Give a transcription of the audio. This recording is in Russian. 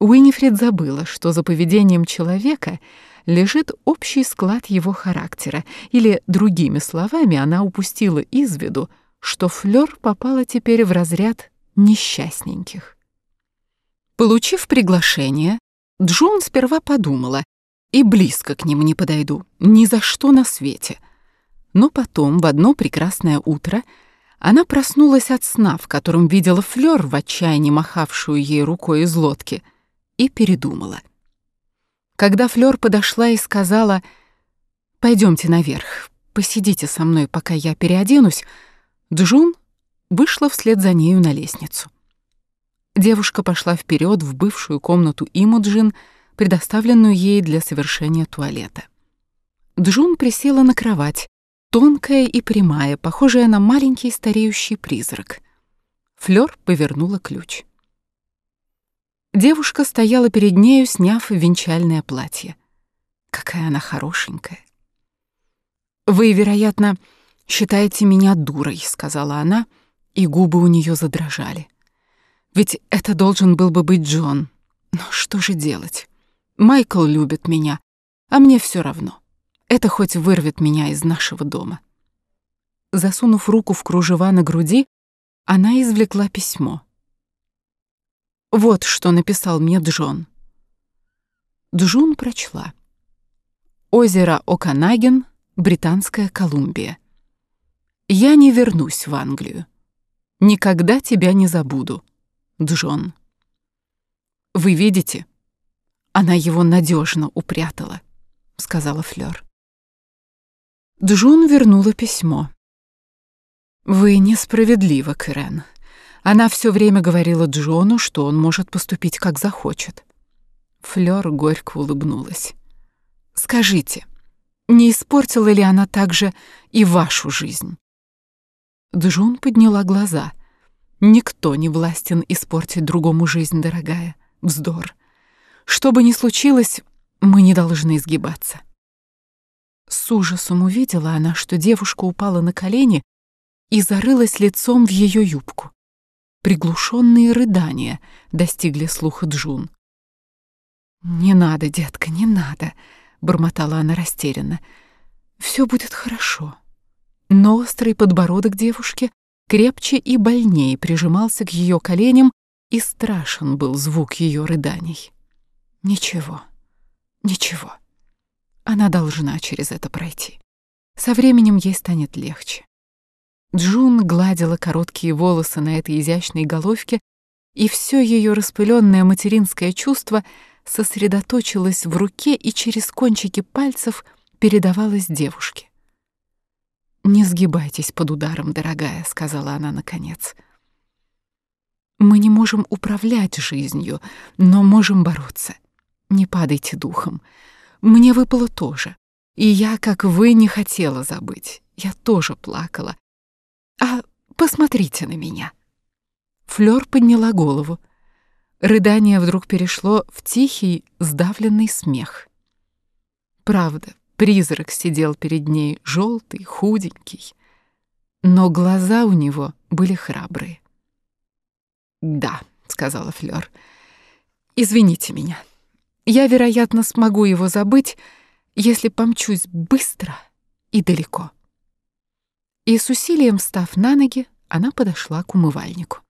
Уинифред забыла, что за поведением человека лежит общий склад его характера, или, другими словами, она упустила из виду, что Флёр попала теперь в разряд несчастненьких. Получив приглашение, Джун сперва подумала, и близко к нему не подойду, ни за что на свете. Но потом, в одно прекрасное утро, она проснулась от сна, в котором видела Флёр в отчаянии махавшую ей рукой из лодки, и передумала. Когда Флёр подошла и сказала «Пойдемте наверх, посидите со мной, пока я переоденусь», Джун вышла вслед за нею на лестницу. Девушка пошла вперед в бывшую комнату Имуджин, предоставленную ей для совершения туалета. Джун присела на кровать, тонкая и прямая, похожая на маленький стареющий призрак. Флёр повернула ключ. Девушка стояла перед нею, сняв венчальное платье. Какая она хорошенькая. «Вы, вероятно, считаете меня дурой», — сказала она, и губы у нее задрожали. «Ведь это должен был бы быть Джон. Но что же делать? Майкл любит меня, а мне все равно. Это хоть вырвет меня из нашего дома». Засунув руку в кружева на груди, она извлекла письмо. Вот что написал мне Джон. Джун прочла. Озеро Оканаген, Британская Колумбия. Я не вернусь в Англию. Никогда тебя не забуду, Джон. Вы видите? Она его надежно упрятала, сказала Флёр. Джун вернула письмо. Вы несправедливы, Кэрен. Она все время говорила Джону, что он может поступить как захочет. Флёр горько улыбнулась. «Скажите, не испортила ли она также и вашу жизнь?» Джун подняла глаза. «Никто не властен испортить другому жизнь, дорогая. Вздор. Что бы ни случилось, мы не должны сгибаться». С ужасом увидела она, что девушка упала на колени и зарылась лицом в ее юбку. Приглушенные рыдания достигли слуха Джун. «Не надо, детка, не надо», — бормотала она растерянно. «Все будет хорошо». Но острый подбородок девушки крепче и больнее прижимался к ее коленям, и страшен был звук ее рыданий. «Ничего, ничего. Она должна через это пройти. Со временем ей станет легче. Джун гладила короткие волосы на этой изящной головке, и все ее распыленное материнское чувство сосредоточилось в руке и через кончики пальцев передавалось девушке. «Не сгибайтесь под ударом, дорогая», — сказала она наконец. «Мы не можем управлять жизнью, но можем бороться. Не падайте духом. Мне выпало тоже. И я, как вы, не хотела забыть. Я тоже плакала. А посмотрите на меня. Флёр подняла голову. Рыдание вдруг перешло в тихий, сдавленный смех. Правда, призрак сидел перед ней, желтый, худенький, но глаза у него были храбрые. «Да», — сказала Флёр, — «извините меня. Я, вероятно, смогу его забыть, если помчусь быстро и далеко» и с усилием встав на ноги, она подошла к умывальнику.